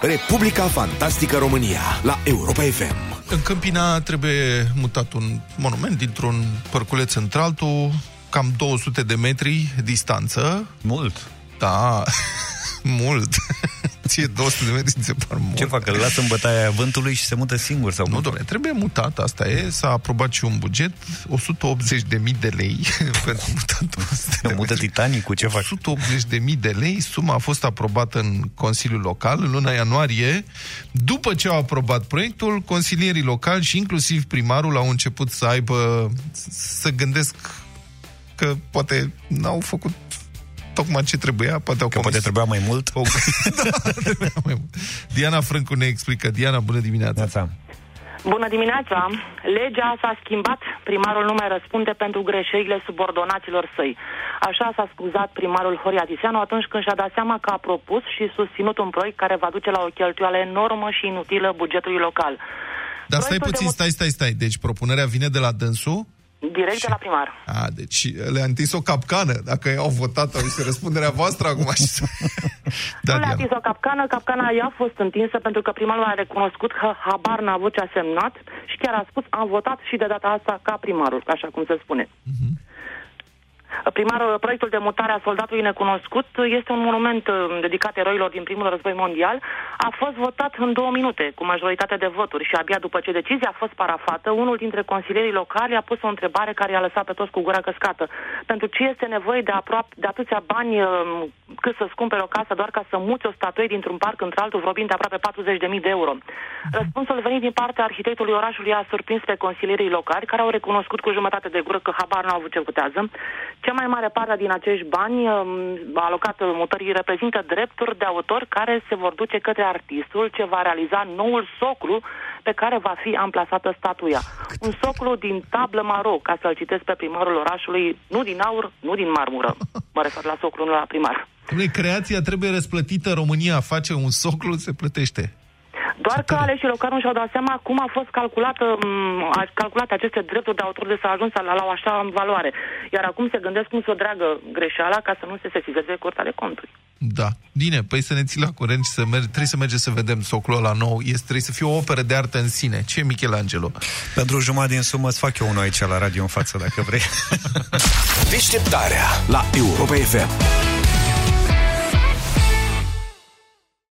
Republica Fantastică România la Europa FM. În Câmpina trebuie mutat un monument dintr-un părculeț într-altul, cam 200 de metri distanță. Mult. Da, mult. Ție 200 de metri se par mult. Ce fac? Îl lasă în bătaia vântului și se mută singur? Sau Nu, cum? domnule, trebuie mutat, asta e. S-a aprobat și un buget, 180.000 de lei pentru mutatul ăsta. Mută Titanic cu ce fac? 180.000 de lei, suma a fost aprobată în Consiliul Local în luna ianuarie. După ce au aprobat proiectul, consilierii locali și inclusiv primarul au început să aibă, să gândesc că poate n-au făcut tocmai ce trebuia, poate au Că poate comis trebuia mai mult? o... da, trebuia mai mult. Diana Frâncu ne explică. Diana, bună dimineața! Neața. Bună dimineața! Legea s-a schimbat, primarul nu mai răspunde pentru greșelile subordonaților săi. Așa s-a scuzat primarul Horia Tiseanu atunci când și-a dat seama că a propus și susținut un proiect care va duce la o cheltuială enormă și inutilă bugetului local. Dar stai Proiectul de puțin, mut- stai, stai, stai. Deci propunerea vine de la dânsul? Direct de la primar. A, deci le-a întins o capcană. Dacă au votat, au este răspunderea voastră acum. Și... da, nu le-a Diana. atins o capcană, capcana ea a fost întinsă pentru că primarul a recunoscut că habar n-a avut ce a semnat și chiar a spus am votat și de data asta ca primarul, așa cum se spune. Primarul, proiectul de mutare a soldatului necunoscut este un monument uh, dedicat eroilor din primul război mondial. A fost votat în două minute, cu majoritate de voturi și abia după ce decizia a fost parafată, unul dintre consilierii locali a pus o întrebare care i-a lăsat pe toți cu gura căscată. Pentru ce este nevoie de aproape de atâția bani uh, cât să-ți cumpere o casă doar ca să muți o statuie dintr-un parc într-altul, vorbind de aproape 40.000 de euro? Răspunsul venit din partea arhitectului orașului a surprins pe consilierii locali, care au recunoscut cu jumătate de gură că habar nu au avut ce putează. Cea mai mare parte din acești bani um, alocat mutării reprezintă drepturi de autor care se vor duce către artistul ce va realiza noul soclu pe care va fi amplasată statuia. Un soclu din tablă maro, ca să-l citesc pe primarul orașului, nu din aur, nu din marmură. Mă refer la soclu, nu la primar. Dom'le, creația trebuie răsplătită. România face un soclu, se plătește. Doar că aleșii locali nu și-au dat seama cum a fost calculată, m, a- calculate aceste drepturi de autor de să ajungă la, la o așa valoare. Iar acum se gândesc cum să o dreagă greșeala ca să nu se sesizeze curtea de conturi. Da. Bine, păi să ne ții la curent și să merg, trebuie să mergem să vedem soclul ăla nou. Este, trebuie să fie o operă de artă în sine. Ce e Michelangelo? Pentru jumătate din sumă îți fac eu unul aici la radio în față, dacă vrei. Deșteptarea la Europa FM.